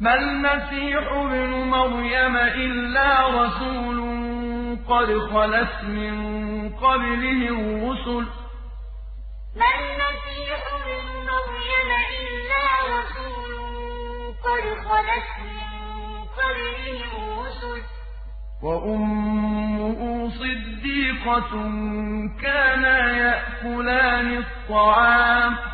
ما المسيح ابن مريم إلا رسول قد خلت من قبله الرسل ما المسيح ابن مريم إلا رسول قد خلت من قبله الرسل وأمه صديقة كانا يأكلان الطعام